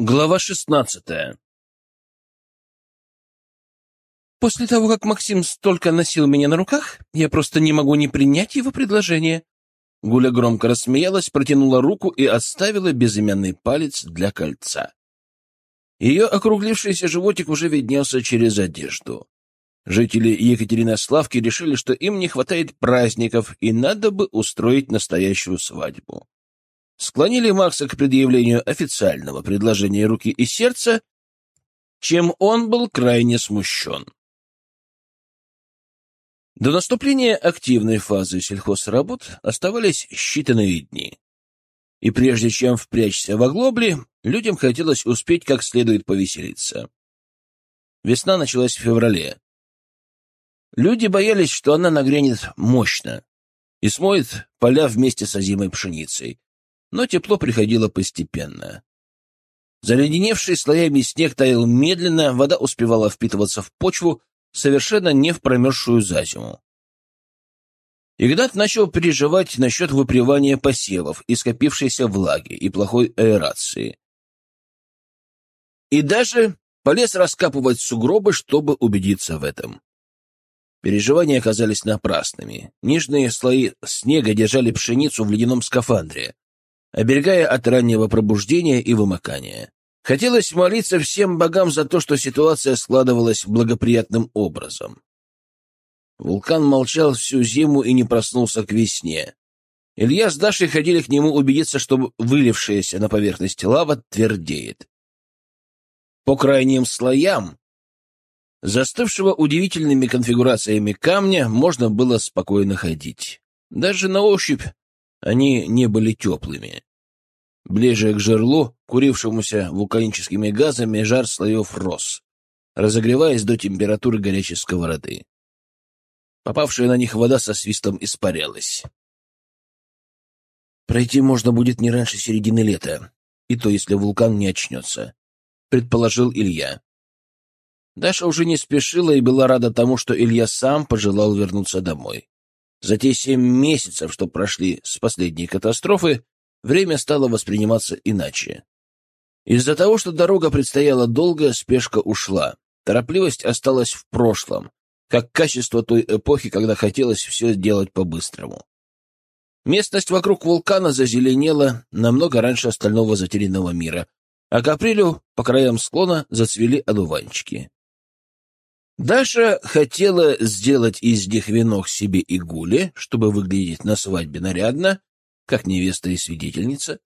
Глава шестнадцатая После того, как Максим столько носил меня на руках, я просто не могу не принять его предложение. Гуля громко рассмеялась, протянула руку и оставила безымянный палец для кольца. Ее округлившийся животик уже виднелся через одежду. Жители Екатеринославки решили, что им не хватает праздников и надо бы устроить настоящую свадьбу склонили Макса к предъявлению официального предложения руки и сердца, чем он был крайне смущен. До наступления активной фазы сельхозработ оставались считанные дни. И прежде чем впрячься в оглобли, людям хотелось успеть как следует повеселиться. Весна началась в феврале. Люди боялись, что она нагрянет мощно и смоет поля вместе с озимой пшеницей, но тепло приходило постепенно. Заледеневший слоями снег таял медленно, вода успевала впитываться в почву, совершенно не в промерзшую за зиму. Игнат начал переживать насчет выпривания посевов и скопившейся влаги и плохой аэрации. И даже полез раскапывать сугробы, чтобы убедиться в этом. Переживания оказались напрасными. Нижние слои снега держали пшеницу в ледяном скафандре, оберегая от раннего пробуждения и вымокания. Хотелось молиться всем богам за то, что ситуация складывалась благоприятным образом. Вулкан молчал всю зиму и не проснулся к весне. Илья с Дашей ходили к нему убедиться, что вылившаяся на поверхность лава твердеет. По крайним слоям, застывшего удивительными конфигурациями камня, можно было спокойно ходить. Даже на ощупь они не были теплыми. Ближе к жерлу, курившемуся вулканическими газами, жар слоев рос, разогреваясь до температуры горячей сковороды. Попавшая на них вода со свистом испарялась. «Пройти можно будет не раньше середины лета, и то, если вулкан не очнется», — предположил Илья. Даша уже не спешила и была рада тому, что Илья сам пожелал вернуться домой. За те семь месяцев, что прошли с последней катастрофы, время стало восприниматься иначе. Из-за того, что дорога предстояла долго, спешка ушла. Торопливость осталась в прошлом, как качество той эпохи, когда хотелось все сделать по-быстрому. Местность вокруг вулкана зазеленела намного раньше остального затерянного мира, а к апрелю по краям склона зацвели одуванчики. Даша хотела сделать из них венок себе и гуле, чтобы выглядеть на свадьбе нарядно, как невеста и свидетельница,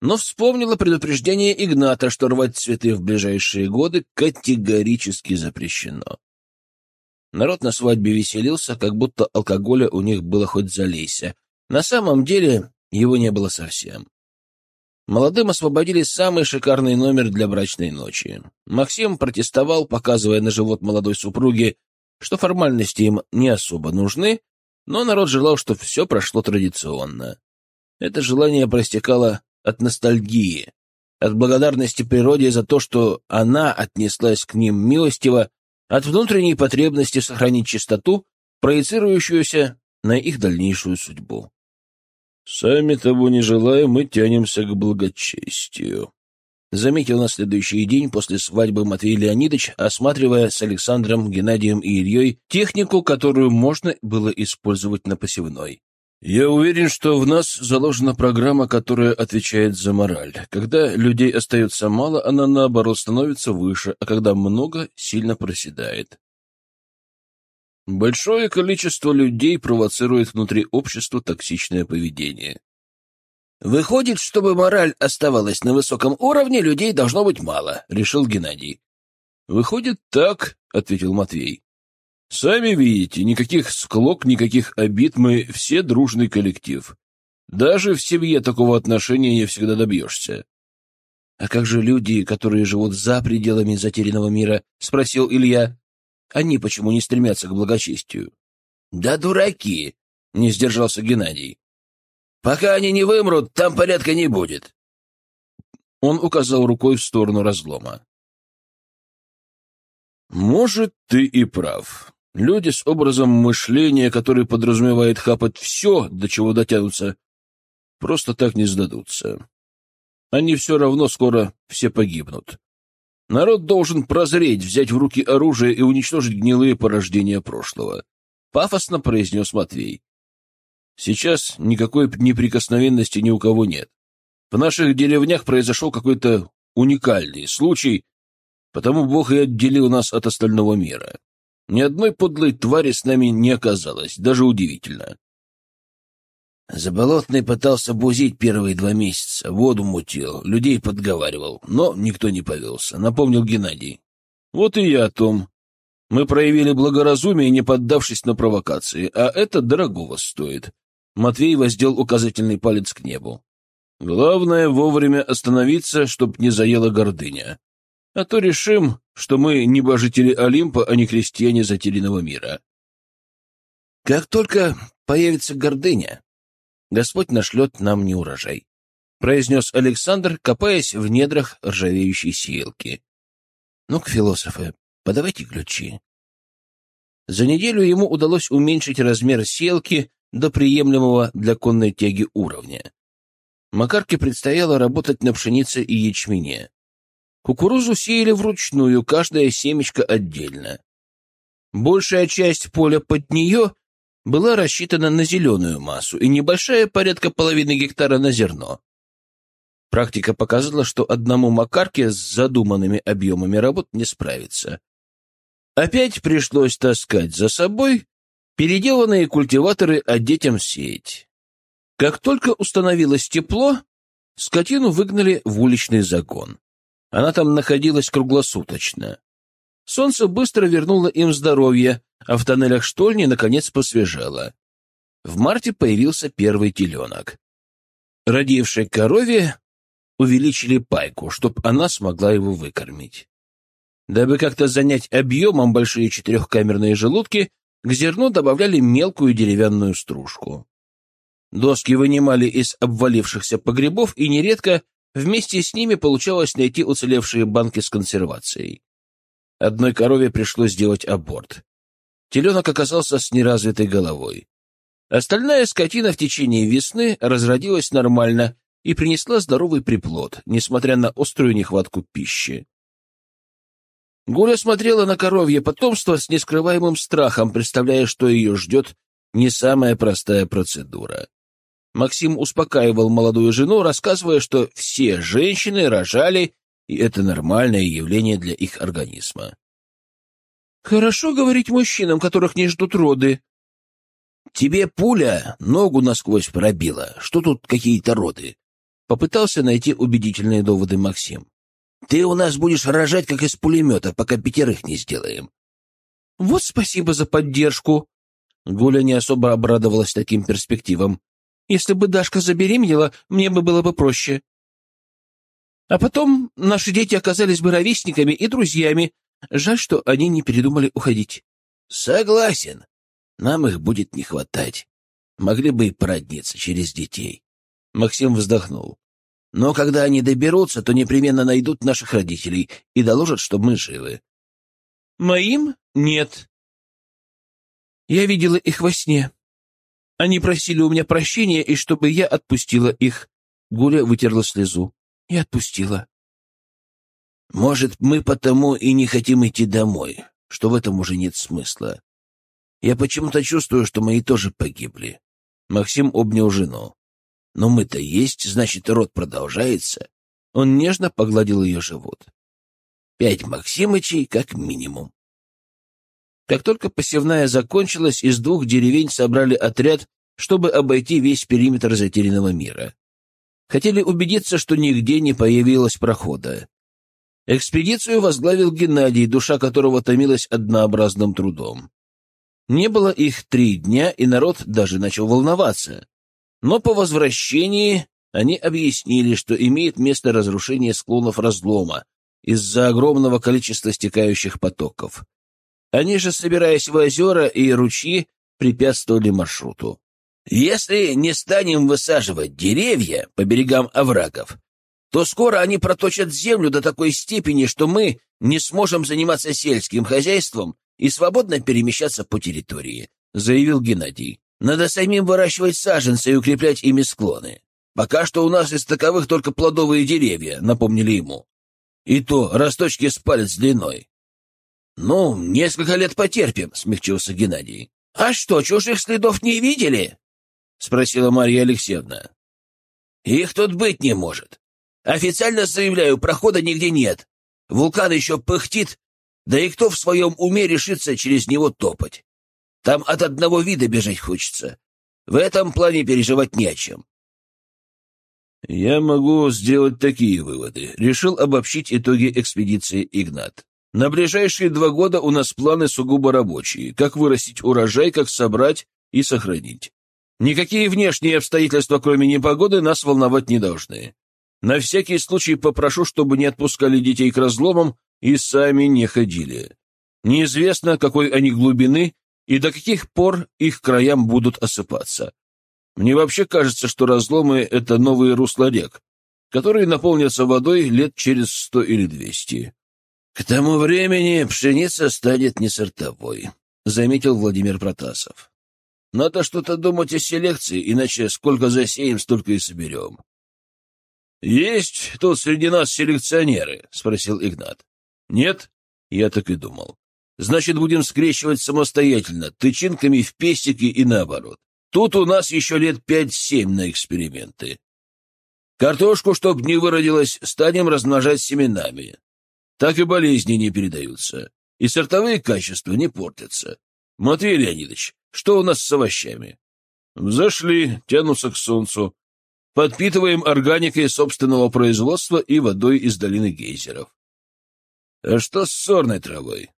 но вспомнила предупреждение Игната, что рвать цветы в ближайшие годы категорически запрещено. Народ на свадьбе веселился, как будто алкоголя у них было хоть залейся. На самом деле его не было совсем. Молодым освободили самый шикарный номер для брачной ночи. Максим протестовал, показывая на живот молодой супруги, что формальности им не особо нужны, но народ желал, чтобы все прошло традиционно. Это желание простекало от ностальгии, от благодарности природе за то, что она отнеслась к ним милостиво, от внутренней потребности сохранить чистоту, проецирующуюся на их дальнейшую судьбу. Сами того не желая, мы тянемся к благочестию. Заметил на следующий день после свадьбы Матвей Леонидович, осматривая с Александром, Геннадием и Ильей технику, которую можно было использовать на посевной. Я уверен, что в нас заложена программа, которая отвечает за мораль. Когда людей остается мало, она, наоборот, становится выше, а когда много, сильно проседает. Большое количество людей провоцирует внутри общества токсичное поведение. «Выходит, чтобы мораль оставалась на высоком уровне, людей должно быть мало», — решил Геннадий. «Выходит так», — ответил Матвей. «Сами видите, никаких склок, никаких обид, мы все дружный коллектив. Даже в семье такого отношения не всегда добьешься». «А как же люди, которые живут за пределами затерянного мира?» — спросил Илья. Они почему не стремятся к благочестию? — Да дураки! — не сдержался Геннадий. — Пока они не вымрут, там порядка не будет. Он указал рукой в сторону разлома. «Может, ты и прав. Люди с образом мышления, который подразумевает хапать все, до чего дотянутся, просто так не сдадутся. они все равно скоро все погибнут. Народ должен прозреть, взять в руки оружие и уничтожить гнилые порождения прошлого. Пафосно произнес Матвей. Сейчас никакой неприкосновенности ни у кого нет. В наших деревнях произошел какой-то уникальный случай, потому Бог и отделил нас от остального мира. Ни одной подлой твари с нами не оказалось, даже удивительно. Заболотный пытался бузить первые два месяца, воду мутил, людей подговаривал, но никто не повелся, напомнил Геннадий. Вот и я о том. Мы проявили благоразумие, не поддавшись на провокации, а это дорогого стоит. Матвей воздел указательный палец к небу. Главное — вовремя остановиться, чтоб не заела гордыня. А то решим, что мы небожители Олимпа, а не крестьяне затерянного мира. Как только появится гордыня, Господь нашлет нам неурожай, — произнес Александр, копаясь в недрах ржавеющей сеялки. Ну-ка, философы, подавайте ключи. За неделю ему удалось уменьшить размер сеялки до приемлемого для конной тяги уровня. Макарке предстояло работать на пшенице и ячмене. Кукурузу сеяли вручную, каждая семечко отдельно. Большая часть поля под нее была рассчитана на зеленую массу и небольшая, порядка половины гектара, на зерно. Практика показала, что одному Макарке с задуманными объемами работ не справиться. Опять пришлось таскать за собой переделанные культиваторы, а детям сеять. Как только установилось тепло, скотину выгнали в уличный загон. Она там находилась круглосуточно. Солнце быстро вернуло им здоровье, а в тоннелях штольни, наконец, посвежело. В марте появился первый теленок. Родившей корове увеличили пайку, чтобы она смогла его выкормить. Дабы как-то занять объемом большие четырехкамерные желудки, к зерну добавляли мелкую деревянную стружку. Доски вынимали из обвалившихся погребов, и нередко вместе с ними получалось найти уцелевшие банки с консервацией. Одной корове пришлось сделать аборт. Теленок оказался с неразвитой головой. Остальная скотина в течение весны разродилась нормально и принесла здоровый приплод, несмотря на острую нехватку пищи. Гуля смотрела на коровье потомство с нескрываемым страхом, представляя, что ее ждет не самая простая процедура. Максим успокаивал молодую жену, рассказывая, что все женщины рожали, и это нормальное явление для их организма. Хорошо говорить мужчинам, которых не ждут роды. Тебе пуля ногу насквозь пробила. Что тут какие-то роды? Попытался найти убедительные доводы Максим. Ты у нас будешь рожать, как из пулемета, пока пятерых не сделаем. Вот спасибо за поддержку. Гуля не особо обрадовалась таким перспективам. Если бы Дашка забеременела, мне бы было бы проще. А потом наши дети оказались бы ровесниками и друзьями, Жаль, что они не передумали уходить. Согласен. Нам их будет не хватать. Могли бы и породниться через детей. Максим вздохнул. Но когда они доберутся, то непременно найдут наших родителей и доложат, что мы живы. Моим нет. Я видела их во сне. Они просили у меня прощения, и чтобы я отпустила их. Гуля вытерла слезу. И отпустила. Может, мы потому и не хотим идти домой, что в этом уже нет смысла. Я почему-то чувствую, что мои тоже погибли. Максим обнял жену. Но мы-то есть, значит, род продолжается. Он нежно погладил ее живот. Пять Максимычей как минимум. Как только посевная закончилась, из двух деревень собрали отряд, чтобы обойти весь периметр затерянного мира. Хотели убедиться, что нигде не появилось прохода. Экспедицию возглавил Геннадий, душа которого томилась однообразным трудом. Не было их три дня, и народ даже начал волноваться. Но по возвращении они объяснили, что имеет место разрушение склонов разлома из-за огромного количества стекающих потоков. Они же, собираясь в озера и ручьи, препятствовали маршруту. «Если не станем высаживать деревья по берегам оврагов, то скоро они проточат землю до такой степени, что мы не сможем заниматься сельским хозяйством и свободно перемещаться по территории», — заявил Геннадий. «Надо самим выращивать саженцы и укреплять ими склоны. Пока что у нас из таковых только плодовые деревья, напомнили ему. И то росточки с палец длиной. Ну, несколько лет потерпим, смягчился Геннадий. А что, чужих следов не видели? Спросила Марья Алексеевна. Их тут быть не может. Официально заявляю, прохода нигде нет. Вулкан еще пыхтит, да и кто в своем уме решится через него топать? Там от одного вида бежать хочется. В этом плане переживать не о чем. Я могу сделать такие выводы. Решил обобщить итоги экспедиции Игнат. На ближайшие два года у нас планы сугубо рабочие. Как вырастить урожай, как собрать и сохранить. Никакие внешние обстоятельства, кроме непогоды, нас волновать не должны. На всякий случай попрошу, чтобы не отпускали детей к разломам и сами не ходили. Неизвестно, какой они глубины и до каких пор их краям будут осыпаться. Мне вообще кажется, что разломы — это новые русла рек, которые наполнятся водой лет через сто или двести. — К тому времени пшеница станет не сортовой, — заметил Владимир Протасов. — Надо что-то думать о селекции, иначе сколько засеем, столько и соберем. — Есть тут среди нас селекционеры? — спросил Игнат. — Нет? Я так и думал. Значит, будем скрещивать самостоятельно, тычинками в пестики и наоборот. Тут у нас еще лет пять-семь на эксперименты. Картошку, чтоб не выродилась, станем размножать семенами. Так и болезни не передаются, и сортовые качества не портятся. Матвей Леонидович, что у нас с овощами? Зашли, тянутся к солнцу. Подпитываем органикой собственного производства и водой из долины гейзеров. А что с сорной травой?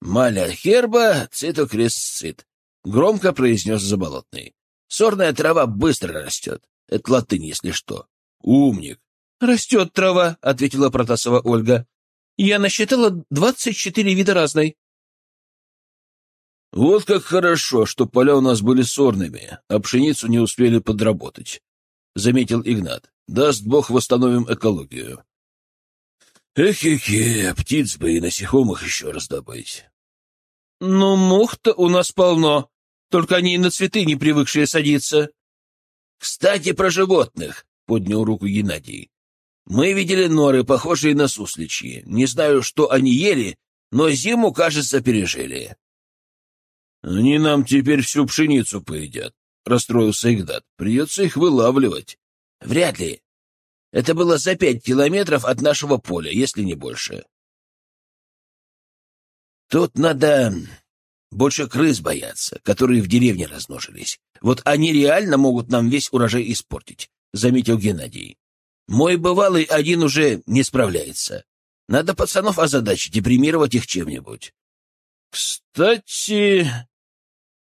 «Mala herba cito crescit», — громко произнес Заболотный. «Сорная трава быстро растет. Это латынь, если что». «Умник». «Растет трава», — ответила Протасова Ольга. «Я насчитала двадцать четыре вида разной». «Вот как хорошо, что поля у нас были сорными, а пшеницу не успели подработать», — заметил Игнат. «Даст Бог, восстановим экологию». Эх-эх-эх, птиц бы и насекомых еще раздобыть. — Ну, мух-то у нас полно, только они на цветы не привыкшие садиться. — Кстати, про животных, — поднял руку Геннадий. — Мы видели норы, похожие на сусличьи. Не знаю, что они ели, но зиму, кажется, пережили. — Они нам теперь всю пшеницу поедят, — расстроился Игнат. — Придется их вылавливать. — Вряд ли. Это было за пять километров от нашего поля, если не больше. Тут надо больше крыс бояться, которые в деревне размножились. Вот они реально могут нам весь урожай испортить, — заметил Геннадий. Мой бывалый один уже не справляется. Надо пацанов озадачить и премировать их чем-нибудь. Кстати...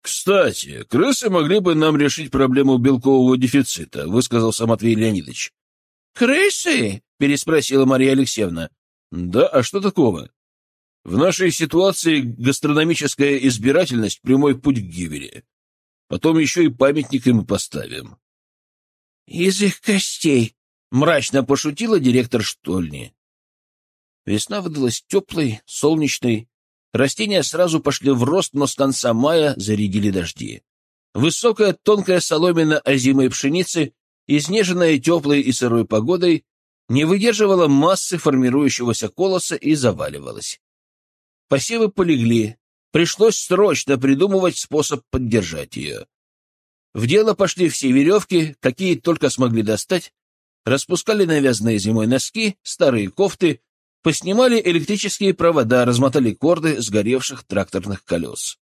Кстати, крысы могли бы нам решить проблему белкового дефицита, — высказался Матвей Леонидович. «Крысы?» — переспросила Мария Алексеевна. «Да, а что такого? В нашей ситуации гастрономическая избирательность — прямой путь к гибели. Потом еще и памятник им поставим». «Из их костей», — мрачно пошутила директор штольни. Весна выдалась теплой, солнечной. Растения сразу пошли в рост, но с конца мая зарядили дожди. Высокая тонкая соломина озимой пшеницы изнеженная теплой и сырой погодой, не выдерживала массы формирующегося колоса и заваливалась. Посевы полегли, пришлось срочно придумывать способ поддержать ее. В дело пошли все веревки, какие только смогли достать, распускали навязанные зимой носки, старые кофты, поснимали электрические провода, размотали корды сгоревших тракторных колес.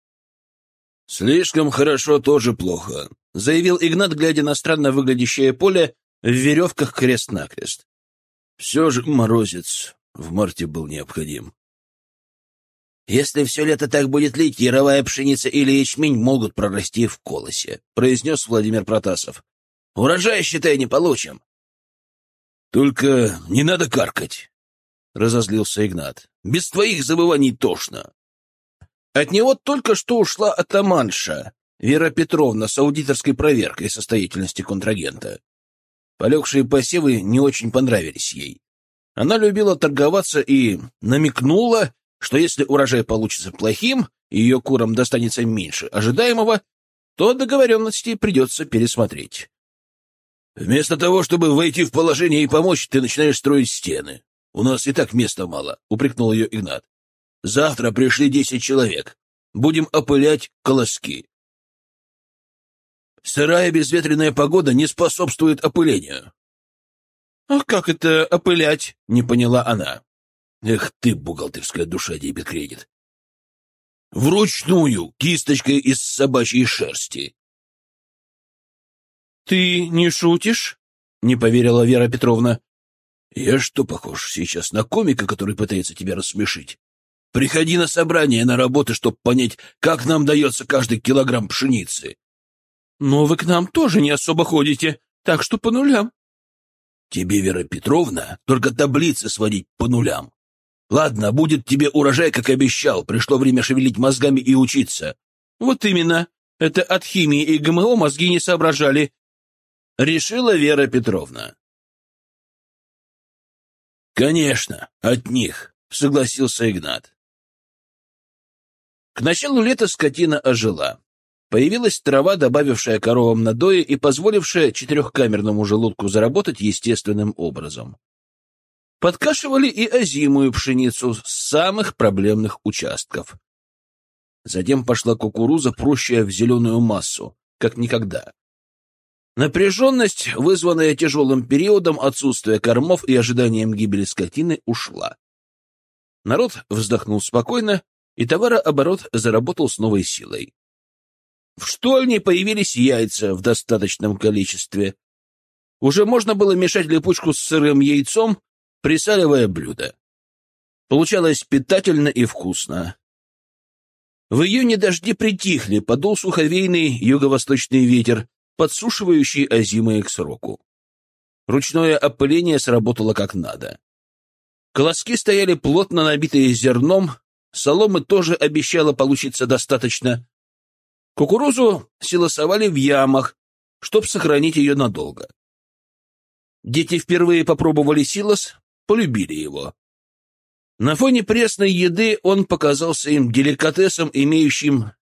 «Слишком хорошо тоже плохо», — заявил Игнат, глядя на странно выглядящее поле в веревках крест-накрест. «Все же морозец в марте был необходим». «Если все лето так будет лить, яровая пшеница или ячмень могут прорасти в колосе», — произнес Владимир Протасов. «Урожай, считай, не получим». «Только не надо каркать», — разозлился Игнат. «Без твоих забываний тошно». От него только что ушла атаманша Вера Петровна с аудиторской проверкой состоятельности контрагента. Полегшие посевы не очень понравились ей. Она любила торговаться и намекнула, что если урожай получится плохим и ее курам достанется меньше ожидаемого, то договоренности придется пересмотреть. Вместо того, чтобы войти в положение и помочь, ты начинаешь строить стены. У нас и так места мало, — упрекнул ее Игнат. Завтра пришли десять человек. Будем опылять колоски. Сырая безветренная погода не способствует опылению. — А как это опылять? — не поняла она. — Эх ты, бухгалтерская душа, дебет кредит. Вручную, кисточкой из собачьей шерсти. — Ты не шутишь? — не поверила Вера Петровна. — Я что, похож сейчас на комика, который пытается тебя рассмешить? Приходи на собрание, на работу, чтобы понять, как нам дается каждый килограмм пшеницы. — Но вы к нам тоже не особо ходите, так что по нулям. — Тебе, Вера Петровна, только таблицы сводить по нулям. Ладно, будет тебе урожай, как обещал. Пришло время шевелить мозгами и учиться. — Вот именно. Это от химии и ГМО мозги не соображали, — решила Вера Петровна. «Конечно, от них», — согласился Игнат. К началу лета скотина ожила. Появилась трава, добавившая коровам надоя и позволившая четырехкамерному желудку заработать естественным образом. Подкашивали и озимую пшеницу с самых проблемных участков. Затем пошла кукуруза, прущая в зеленую массу, как никогда. Напряженность, вызванная тяжелым периодом отсутствия кормов и ожиданием гибели скотины, ушла. Народ вздохнул спокойно, и товарооборот заработал с новой силой. В штольне появились яйца в достаточном количестве. Уже можно было мешать липучку с сырым яйцом, присаливая блюдо. Получалось питательно и вкусно. В июне дожди притихли, подул суховейный юго-восточный ветер, подсушивающий озимые к сроку. Ручное опыление сработало как надо. Колоски стояли плотно набитые зерном, соломы тоже обещало получиться достаточно. Кукурузу силосовали в ямах, чтобы сохранить ее надолго. Дети впервые попробовали силос, полюбили его. На фоне пресной еды он показался им деликатесом, имеющим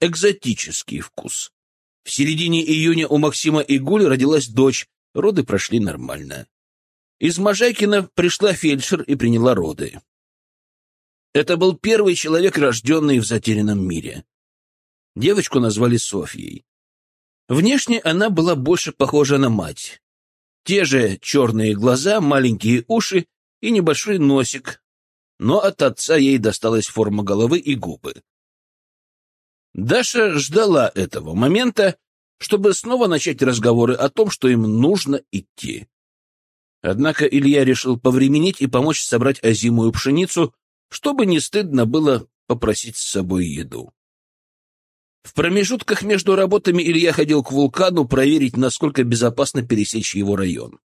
экзотический вкус. В середине июня у Максима и Гули родилась дочь, роды прошли нормально. Из Можайкина пришла фельдшер и приняла роды. Это был первый человек, рожденный в затерянном мире. Девочку назвали Софьей. Внешне она была больше похожа на мать. Те же черные глаза, маленькие уши и небольшой носик, но от отца ей досталась форма головы и губы. Даша ждала этого момента, чтобы снова начать разговоры о том, что им нужно идти. Однако Илья решил повременить и помочь собрать озимую пшеницу, чтобы не стыдно было попросить с собой еду. В промежутках между работами Илья ходил к вулкану проверить, насколько безопасно пересечь его район.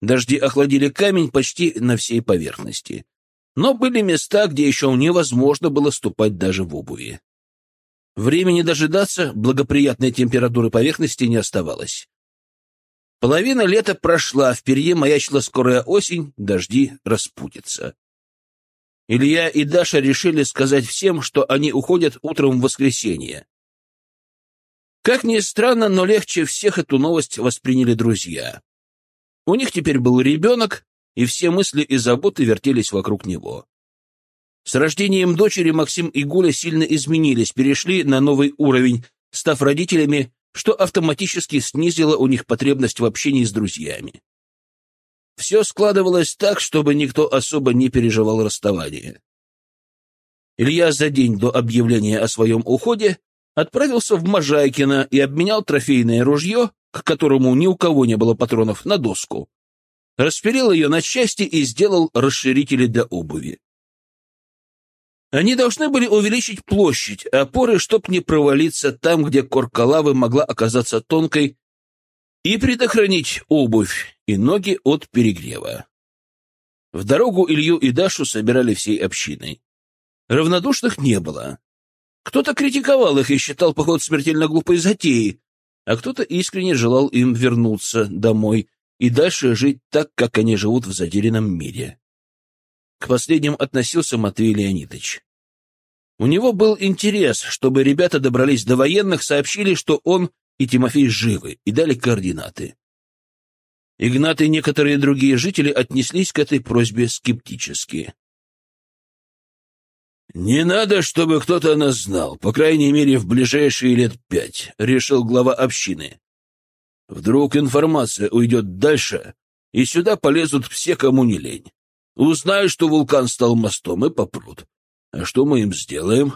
Дожди охладили камень почти на всей поверхности. Но были места, где еще невозможно было ступать даже в обуви. Времени дожидаться благоприятной температуры поверхности не оставалось. Половина лета прошла, впереди маячила скорая осень, дожди распутятся. Илья и Даша решили сказать всем, что они уходят утром в воскресенье. Как ни странно, но легче всех эту новость восприняли друзья. У них теперь был ребенок, и все мысли и заботы вертелись вокруг него. С рождением дочери Максим и Гуля сильно изменились, перешли на новый уровень, став родителями, что автоматически снизило у них потребность в общении с друзьями. Все складывалось так, чтобы никто особо не переживал расставание. Илья за день до объявления о своем уходе отправился в Можайкино и обменял трофейное ружье, к которому ни у кого не было патронов, на доску. Распилил ее на части и сделал расширители для обуви. Они должны были увеличить площадь опоры, чтоб не провалиться там, где корка лавы могла оказаться тонкой, и предохранить обувь и ноги от перегрева. В дорогу Илью и Дашу собирали всей общиной. Равнодушных не было. Кто-то критиковал их и считал поход смертельно глупой затеей, а кто-то искренне желал им вернуться домой и дальше жить так, как они живут в затерянном мире. К последним относился Матвей Леонидович. У него был интерес, чтобы ребята добрались до военных, сообщили, что он и Тимофей живы, и дали координаты. Игнат и некоторые другие жители отнеслись к этой просьбе скептически. «Не надо, чтобы кто-то нас знал, по крайней мере, в ближайшие лет пять», — решил глава общины. «Вдруг информация уйдет дальше, и сюда полезут все, кому не лень. Узнают, что вулкан стал мостом, и попрут. А что мы им сделаем?»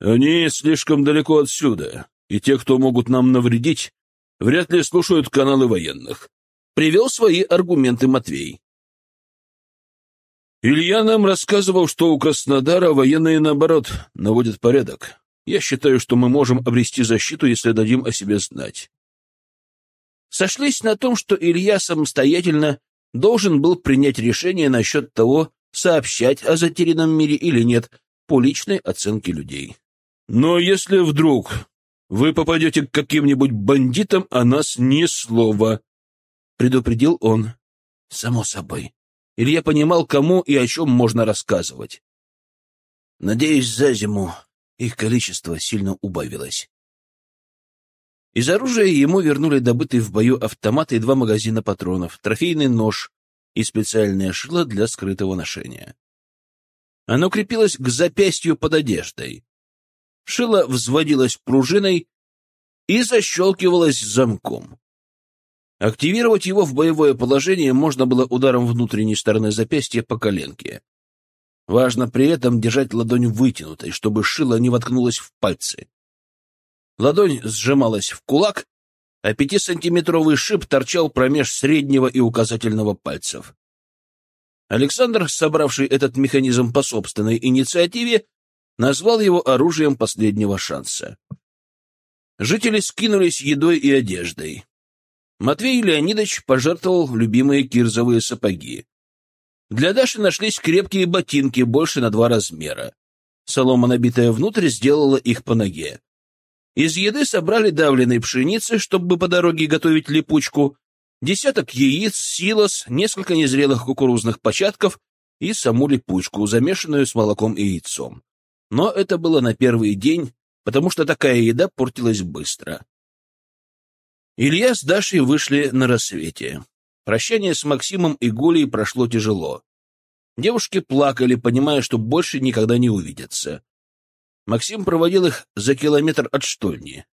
«Они слишком далеко отсюда, и те, кто могут нам навредить, вряд ли слушают каналы военных», — привел свои аргументы Матвей. Илья нам рассказывал, что у Краснодара военные, наоборот, наводят порядок. Я считаю, что мы можем обрести защиту, если дадим о себе знать. Сошлись на том, что Илья самостоятельно должен был принять решение насчет того, сообщать о затерянном мире или нет, по личной оценке людей. Но если вдруг вы попадете к каким-нибудь бандитам, о нас ни слова, — предупредил он. Само собой. Илья понимал, кому и о чем можно рассказывать. Надеюсь, за зиму их количество сильно убавилось. Из оружия ему вернули добытый в бою автомат и два магазина патронов, трофейный нож и специальное шило для скрытого ношения. Оно крепилось к запястью под одеждой. Шило взводилось пружиной и защелкивалось замком. Активировать его в боевое положение можно было ударом внутренней стороны запястья по коленке. Важно при этом держать ладонь вытянутой, чтобы шило не воткнулось в пальцы. Ладонь сжималась в кулак, а пятисантиметровый шип торчал промеж среднего и указательного пальцев. Александр, собравший этот механизм по собственной инициативе, назвал его оружием последнего шанса. Жители скинулись едой и одеждой. Матвей Леонидович пожертвовал любимые кирзовые сапоги. Для Даши нашлись крепкие ботинки больше на два размера. Солома, набитая внутрь, сделала их по ноге. Из еды собрали давленной пшеницы, чтобы по дороге готовить липучку, десяток яиц, силос, несколько незрелых кукурузных початков и саму липучку, замешанную с молоком и яйцом. Но это было на первый день, потому что такая еда портилась быстро. Илья с Дашей вышли на рассвете. Прощание с Максимом и Гулей прошло тяжело. Девушки плакали, понимая, что больше никогда не увидятся. Максим проводил их за километр от штольни.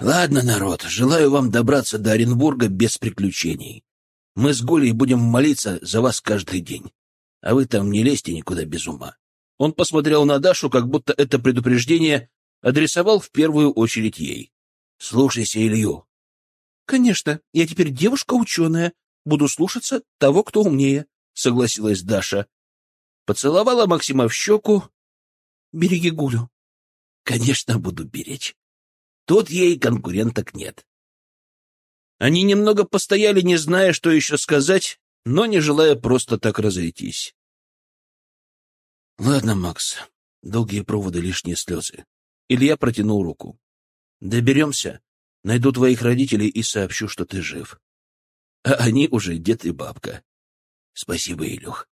«Ладно, народ, желаю вам добраться до Оренбурга без приключений. Мы с Гулей будем молиться за вас каждый день. А вы там не лезьте никуда без ума». Он посмотрел на Дашу, как будто это предупреждение адресовал в первую очередь ей. Слушайся Илью. Конечно, я теперь девушка-ученая. Буду слушаться того, кто умнее, согласилась Даша. Поцеловала Максима в щеку. Береги Гулю. Конечно, буду беречь. Тут ей конкуренток нет. Они немного постояли, не зная, что еще сказать, но не желая просто так разойтись. Ладно, Макс, долгие проводы, лишние слезы. Илья протянул руку. Доберемся, найду твоих родителей и сообщу, что ты жив. А они уже дед и бабка. Спасибо, Илюх.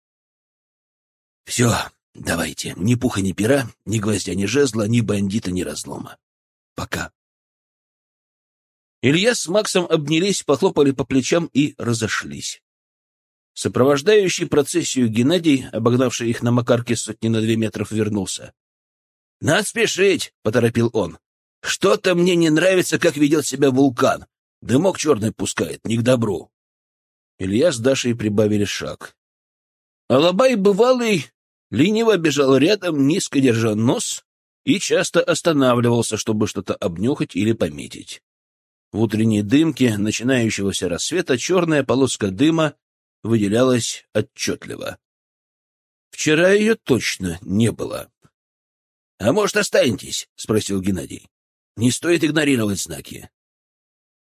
Все, давайте. Ни пуха, ни пера, ни гвоздя, ни жезла, ни бандита, ни разлома. Пока. Илья с Максом обнялись, похлопали по плечам и разошлись. Сопровождающий процессию Геннадий, обогнавший их на макарке сотни на две метров, вернулся. — Надо спешить! — поторопил он. Что-то мне не нравится, как ведет себя вулкан. Дымок черный пускает, не к добру. Илья с Дашей прибавили шаг. Алабай бывалый лениво бежал рядом, низко держа нос, и часто останавливался, чтобы что-то обнюхать или пометить. В утренней дымке начинающегося рассвета черная полоска дыма выделялась отчетливо. Вчера ее точно не было. — А может, останетесь? — спросил Геннадий. Не стоит игнорировать знаки.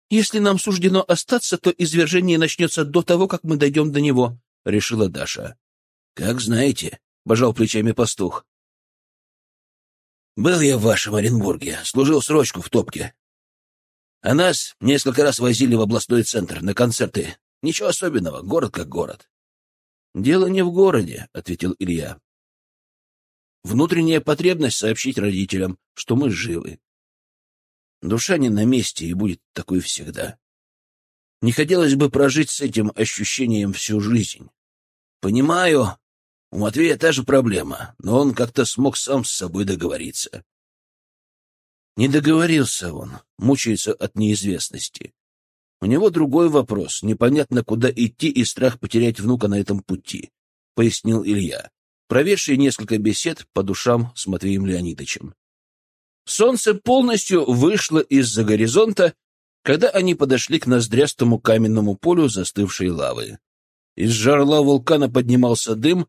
Если нам суждено остаться, то извержение начнется до того, как мы дойдем до него, — решила Даша. — Как знаете, — пожал плечами пастух. — Был я в вашем Оренбурге, служил срочку в топке. А нас несколько раз возили в областной центр на концерты. Ничего особенного, город как город. — Дело не в городе, — ответил Илья. Внутренняя потребность сообщить родителям, что мы живы. Душа не на месте и будет такой всегда. Не хотелось бы прожить с этим ощущением всю жизнь. Понимаю, у Матвея та же проблема, но он как-то смог сам с собой договориться. Не договорился он, мучается от неизвестности. У него другой вопрос, непонятно, куда идти и страх потерять внука на этом пути, — пояснил Илья, проведший несколько бесед по душам с Матвеем Леонидовичем. Солнце полностью вышло из-за горизонта, когда они подошли к ноздрястому каменному полю застывшей лавы. Из жарла вулкана поднимался дым,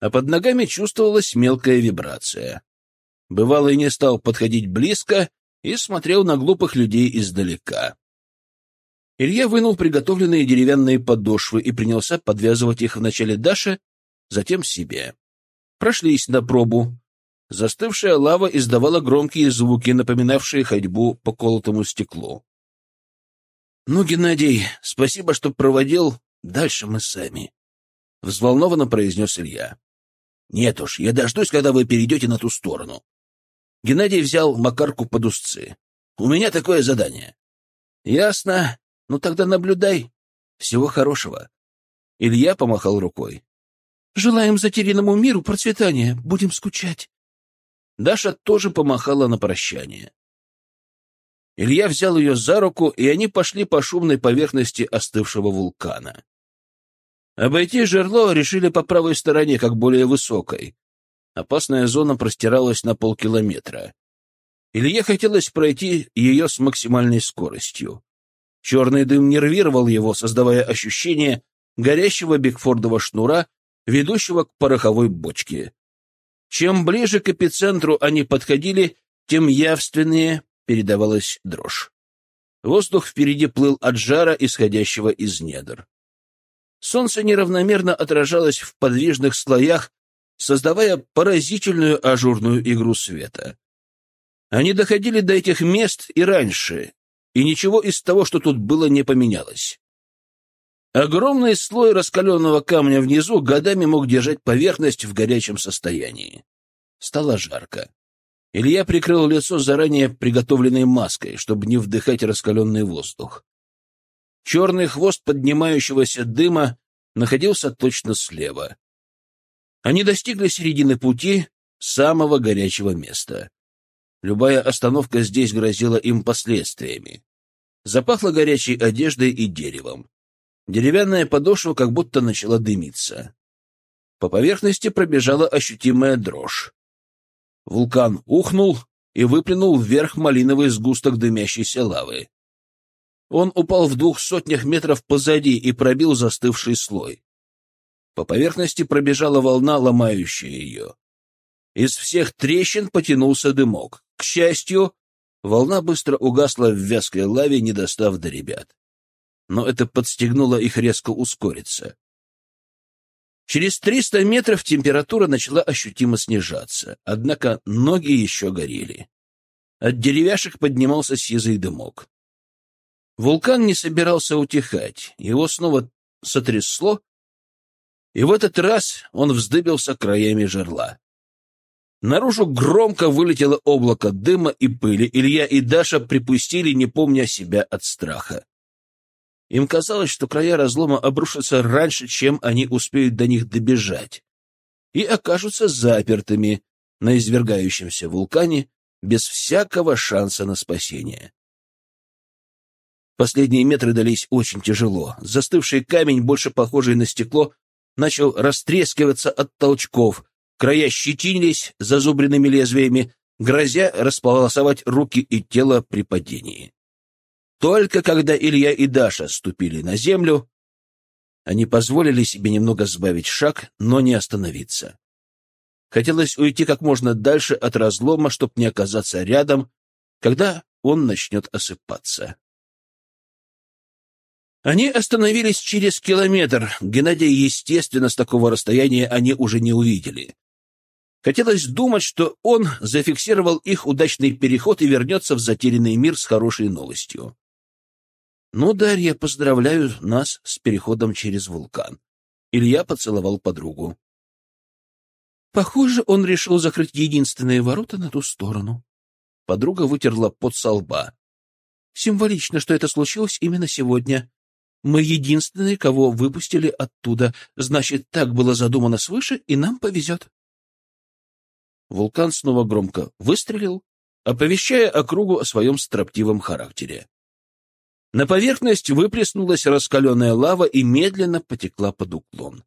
а под ногами чувствовалась мелкая вибрация. Бывалый не стал подходить близко и смотрел на глупых людей издалека. Илья вынул приготовленные деревянные подошвы и принялся подвязывать их вначале Даше, затем себе. Прошлись на пробу. Застывшая лава издавала громкие звуки, напоминавшие ходьбу по колотому стеклу. — Ну, Геннадий, спасибо, что проводил. Дальше мы сами. — взволнованно произнес Илья. — Нет уж, я дождусь, когда вы перейдете на ту сторону. Геннадий взял Макарку под узцы. — У меня такое задание. — Ясно. Ну тогда наблюдай. Всего хорошего. Илья помахал рукой. Желаем затерянному миру процветания. Будем скучать. Даша тоже помахала на прощание. Илья взял ее за руку, и они пошли по шумной поверхности остывшего вулкана. Обойти жерло решили по правой стороне, как более высокой. Опасная зона простиралась на полкилометра. Илье хотелось пройти ее с максимальной скоростью. Черный дым нервировал его, создавая ощущение горящего бигфордового шнура, ведущего к пороховой бочке. Чем ближе к эпицентру они подходили, тем явственнее передавалась дрожь. Воздух впереди плыл от жара, исходящего из недр. Солнце неравномерно отражалось в подвижных слоях, создавая поразительную ажурную игру света. Они доходили до этих мест и раньше, и ничего из того, что тут было, не поменялось. Огромный слой раскаленного камня внизу годами мог держать поверхность в горячем состоянии. Стало жарко. Илья прикрыл лицо заранее приготовленной маской, чтобы не вдыхать раскаленный воздух. Черный хвост поднимающегося дыма находился точно слева. Они достигли середины пути, самого горячего места. Любая остановка здесь грозила им последствиями. Запахло горячей одеждой и деревом. Деревянная подошва как будто начала дымиться. По поверхности пробежала ощутимая дрожь. Вулкан ухнул и выплюнул вверх малиновый сгусток дымящейся лавы. Он упал в двух сотнях метров позади и пробил застывший слой. По поверхности пробежала волна, ломающая ее. Из всех трещин потянулся дымок. К счастью, волна быстро угасла в вязкой лаве, не достав до ребят но это подстегнуло их резко ускориться. Через 300 метров температура начала ощутимо снижаться, однако ноги еще горели. От деревяшек поднимался сизый дымок. Вулкан не собирался утихать, его снова сотрясло, и в этот раз он вздыбился краями жерла. Наружу громко вылетело облако дыма и пыли. Илья и Даша припустили, не помня себя от страха. Им казалось, что края разлома обрушатся раньше, чем они успеют до них добежать, и окажутся запертыми на извергающемся вулкане без всякого шанса на спасение. Последние метры дались очень тяжело. Застывший камень, больше похожий на стекло, начал растрескиваться от толчков, края щетинились зазубренными лезвиями, грозя располосовать руки и тело при падении. Только когда Илья и Даша ступили на землю, они позволили себе немного сбавить шаг, но не остановиться. Хотелось уйти как можно дальше от разлома, чтобы не оказаться рядом, когда он начнет осыпаться. Они остановились через километр. Геннадия, естественно, с такого расстояния они уже не увидели. Хотелось думать, что он зафиксировал их удачный переход и вернется в затерянный мир с хорошей новостью. «Ну, Дарья, поздравляю нас с переходом через вулкан». Илья поцеловал подругу. Похоже, он решил закрыть единственные ворота на ту сторону. Подруга вытерла пот со лба. Символично, что это случилось именно сегодня. Мы единственные, кого выпустили оттуда. Значит, так было задумано свыше, и нам повезет. Вулкан снова громко выстрелил, оповещая округу о своем строптивом характере. На поверхность выплеснулась раскаленная лава и медленно потекла под уклон.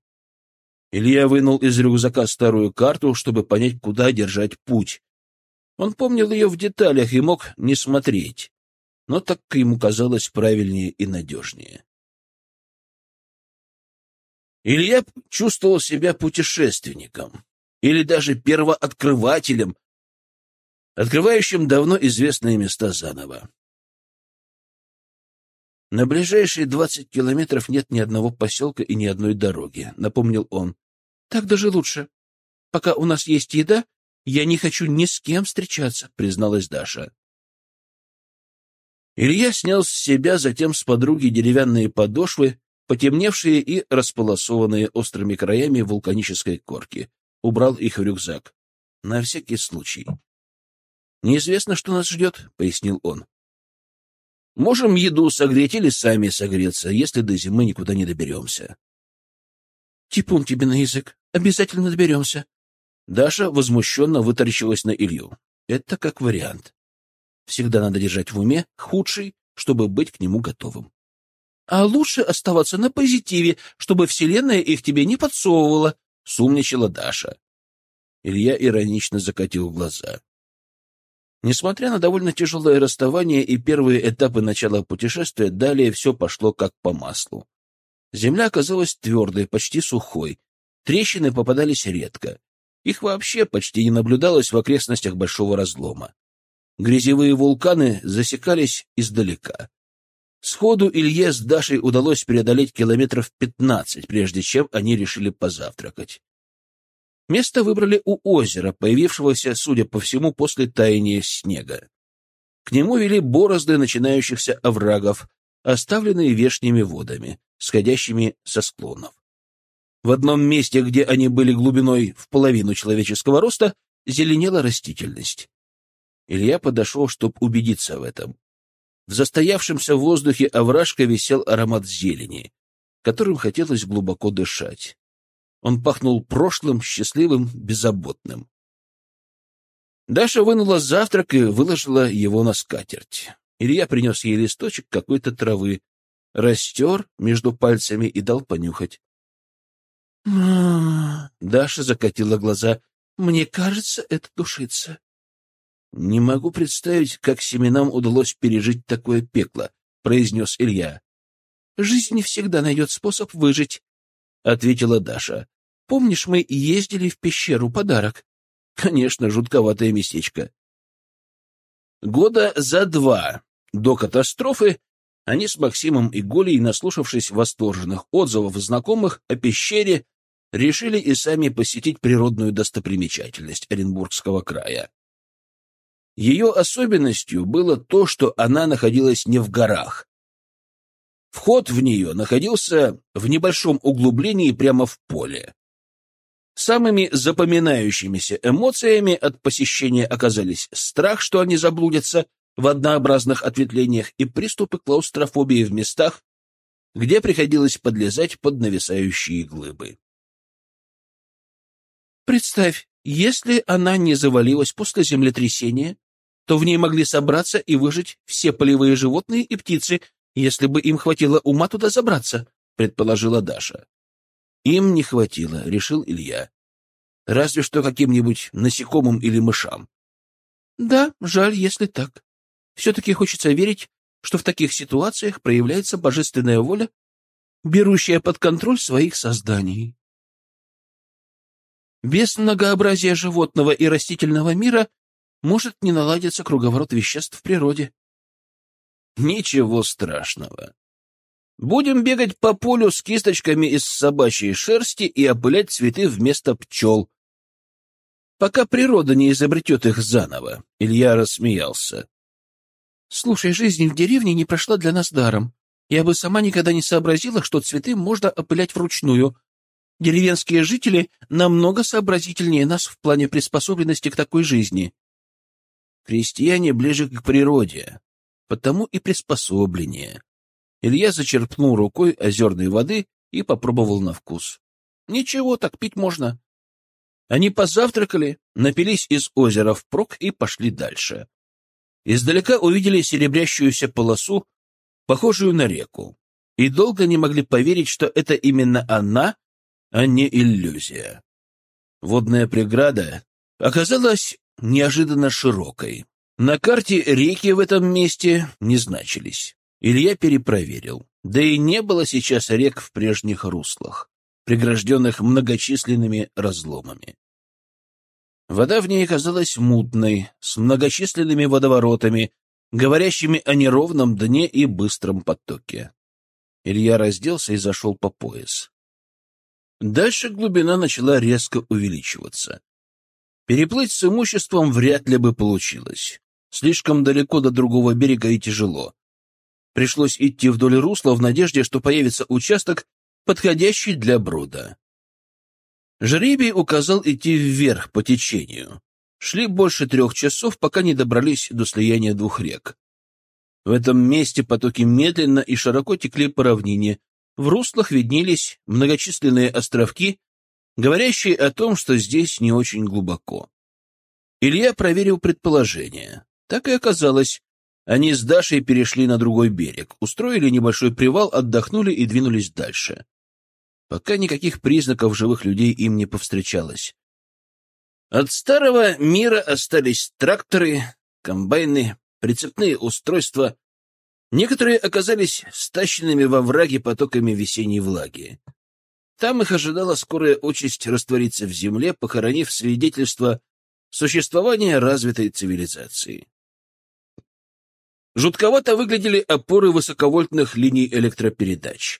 Илья вынул из рюкзака старую карту, чтобы понять, куда держать путь. Он помнил ее в деталях и мог не смотреть, но так ему казалось правильнее и надежнее. Илья чувствовал себя путешественником или даже первооткрывателем, открывающим давно известные места заново. На ближайшие двадцать километров нет ни одного поселка и ни одной дороги, напомнил он. Так даже лучше. Пока у нас есть еда, я не хочу ни с кем встречаться, призналась Даша. Илья снял с себя затем с подруги деревянные подошвы, потемневшие и располосованные острыми краями вулканической корки. Убрал их в рюкзак. На всякий случай. «Неизвестно, что нас ждет», — пояснил он. Можем еду согреть или сами согреться, если до зимы никуда не доберемся. Типун тебе на язык. Обязательно доберемся. Даша возмущенно вытаращилась на Илью. Это как вариант. Всегда надо держать в уме худший, чтобы быть к нему готовым. А лучше оставаться на позитиве, чтобы Вселенная их тебе не подсовывала, — сумничала Даша. Илья иронично закатил глаза. Несмотря на довольно тяжелое расставание и первые этапы начала путешествия, далее все пошло как по маслу. Земля оказалась твердой, почти сухой. Трещины попадались редко. Их вообще почти не наблюдалось в окрестностях большого разлома. Грязевые вулканы засекались издалека. Сходу Илье с Дашей удалось преодолеть километров пятнадцать, прежде чем они решили позавтракать. Место выбрали у озера, появившегося, судя по всему, после таяния снега. К нему вели борозды начинающихся оврагов, оставленные вешними водами, сходящими со склонов. В одном месте, где они были глубиной в половину человеческого роста, зеленела растительность. Илья подошел, чтобы убедиться в этом. В застоявшемся воздухе овражка висел аромат зелени, которым хотелось глубоко дышать. Он пахнул прошлым, счастливым, беззаботным. Даша вынула завтрак и выложила его на скатерть. Илья принес ей листочек какой-то травы, растер между пальцами и дал понюхать. Даша закатила глаза. «Мне кажется, это душица». «Не могу представить, как семенам удалось пережить такое пекло», — произнес Илья. «Жизнь не всегда найдет способ выжить», — ответила Даша. «Помнишь, мы ездили в пещеру подарок?» «Конечно, жутковатое местечко». Года за два до катастрофы они с Максимом и Голей, наслушавшись восторженных отзывов знакомых о пещере, решили и сами посетить природную достопримечательность Оренбургского края. Ее особенностью было то, что она находилась не в горах, Вход в нее находился в небольшом углублении прямо в поле. Самыми запоминающимися эмоциями от посещения оказались страх, что они заблудятся в однообразных ответвлениях, и приступы клаустрофобии в местах, где приходилось подлезать под нависающие глыбы. Представь, если она не завалилась после землетрясения, то в ней могли собраться и выжить все полевые животные и птицы, если бы им хватило ума туда забраться, предположила Даша. Им не хватило, решил Илья. Разве что каким-нибудь насекомым или мышам. Да, жаль, если так. Все-таки хочется верить, что в таких ситуациях проявляется божественная воля, берущая под контроль своих созданий. Без многообразия животного и растительного мира может не наладиться круговорот веществ в природе. Ничего страшного. Будем бегать по полю с кисточками из собачьей шерсти и опылять цветы вместо пчел. Пока природа не изобретет их заново. Илья рассмеялся. Слушай, жизнь в деревне не прошла для нас даром. Я бы сама никогда не сообразила, что цветы можно опылять вручную. Деревенские жители намного сообразительнее нас в плане приспособленности к такой жизни. Крестьяне ближе к природе, потому и приспособленнее. Илья зачерпнул рукой озерной воды и попробовал на вкус. Ничего, так пить можно. Они позавтракали, напились из озера впрок и пошли дальше. Издалека увидели серебрящуюся полосу, похожую на реку, и долго не могли поверить, что это именно она, а не иллюзия. Водная преграда оказалась неожиданно широкой. На карте реки в этом месте не значились. Илья перепроверил. Да и не было сейчас рек в прежних руслах, прегражденных многочисленными разломами. Вода в ней казалась мутной, с многочисленными водоворотами, говорящими о неровном дне и быстром потоке. Илья разделся и зашел по пояс. Дальше глубина начала резко увеличиваться. Переплыть с имуществом вряд ли бы получилось. Слишком далеко до другого берега и тяжело. Пришлось идти вдоль русла в надежде, что появится участок, подходящий для брода. Жребий указал идти вверх по течению. Шли больше трех часов, пока не добрались до слияния двух рек. В этом месте потоки медленно и широко текли по равнине. В руслах виднелись многочисленные островки, говорящие о том, что здесь не очень глубоко. Илья проверил предположение. Так и оказалось. Они с Дашей перешли на другой берег, устроили небольшой привал, отдохнули и двинулись дальше. Пока никаких признаков живых людей им не повстречалось. От старого мира остались тракторы, комбайны, прицепные устройства. Некоторые оказались стащенными во враге потоками весенней влаги. Там их ожидала скорая участь раствориться в земле, похоронив свидетельство существования развитой цивилизации. Жутковато выглядели опоры высоковольтных линий электропередач.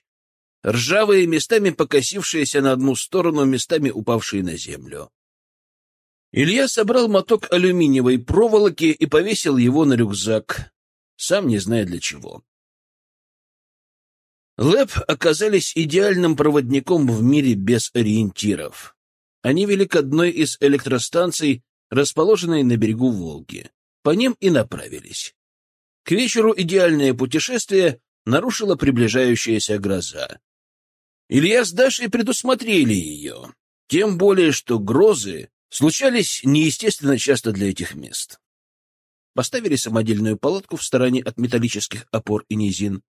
Ржавые, местами покосившиеся на одну сторону, местами упавшие на землю. Илья собрал моток алюминиевой проволоки и повесил его на рюкзак, сам не зная для чего. ЛЭП оказались идеальным проводником в мире без ориентиров. Они вели к одной из электростанций, расположенной на берегу Волги. По ним и направились. К вечеру идеальное путешествие нарушила приближающаяся гроза. Илья с Дашей предусмотрели ее, тем более, что грозы случались неестественно часто для этих мест. Поставили самодельную палатку в стороне от металлических опор и низин.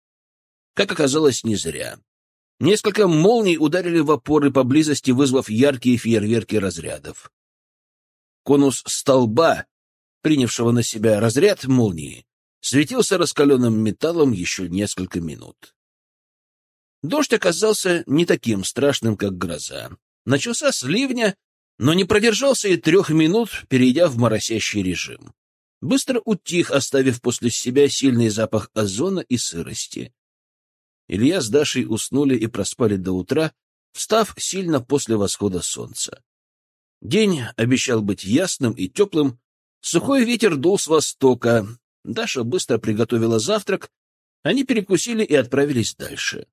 Как оказалось, не зря. Несколько молний ударили в опоры поблизости, вызвав яркие фейерверки разрядов. Конус столба, принявшего на себя разряд молнии, светился раскаленным металлом еще несколько минут. Дождь оказался не таким страшным, как гроза. Начался с ливня, но не продержался и трех минут, перейдя в моросящий режим. Быстро утих, оставив после себя сильный запах озона и сырости. Илья с Дашей уснули и проспали до утра, встав сильно после восхода солнца. День обещал быть ясным и теплым, сухой ветер дул с востока, Даша быстро приготовила завтрак, они перекусили и отправились дальше.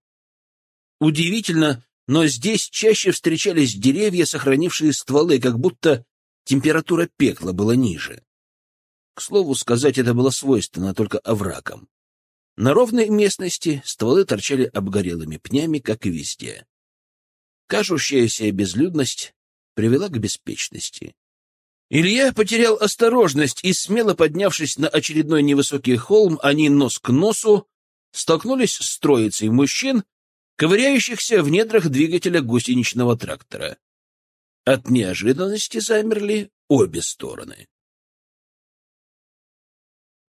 Удивительно, но здесь чаще встречались деревья, сохранившие стволы, как будто температура пекла была ниже. К слову сказать, это было свойственно только оврагам. На ровной местности стволы торчали обгорелыми пнями, как и везде. Кажущаяся безлюдность привела к беспечности. Илья потерял осторожность и, смело поднявшись на очередной невысокий холм, они нос к носу столкнулись с троицей мужчин, ковыряющихся в недрах двигателя гусеничного трактора. От неожиданности замерли обе стороны.